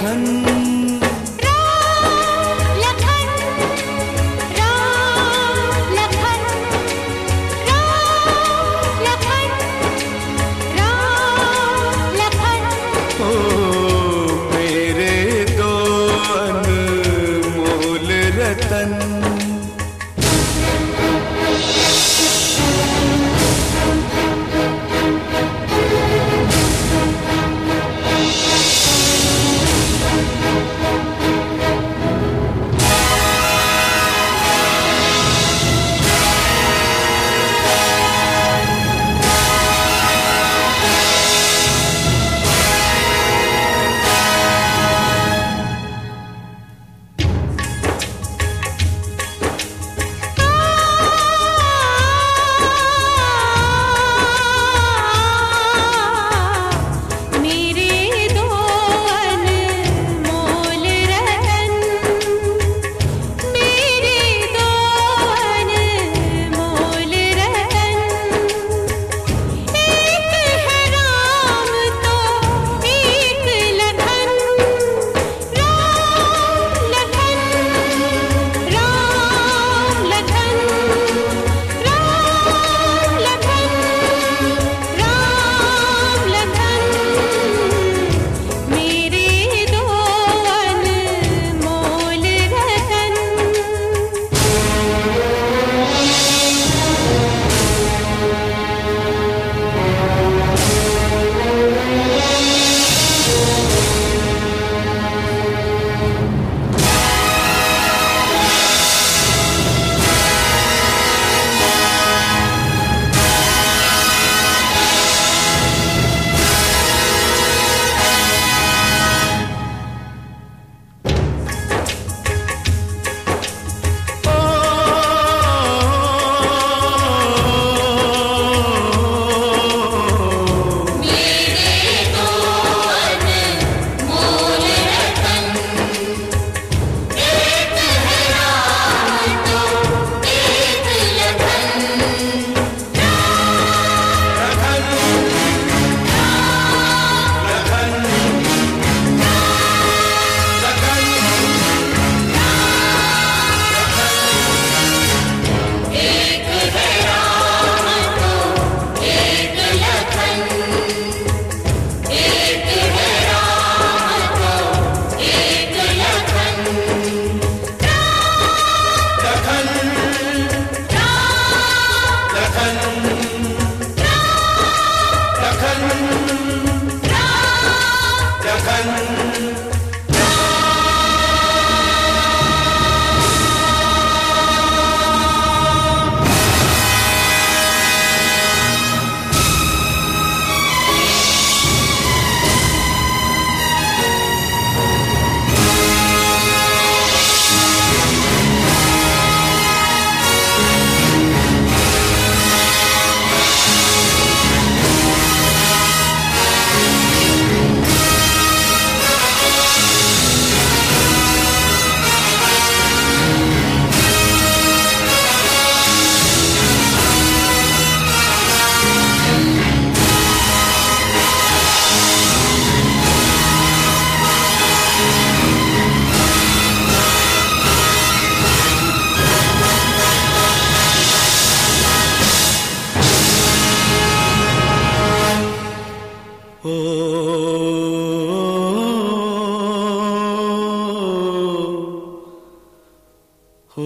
같은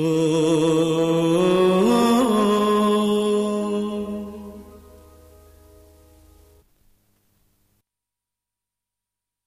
हो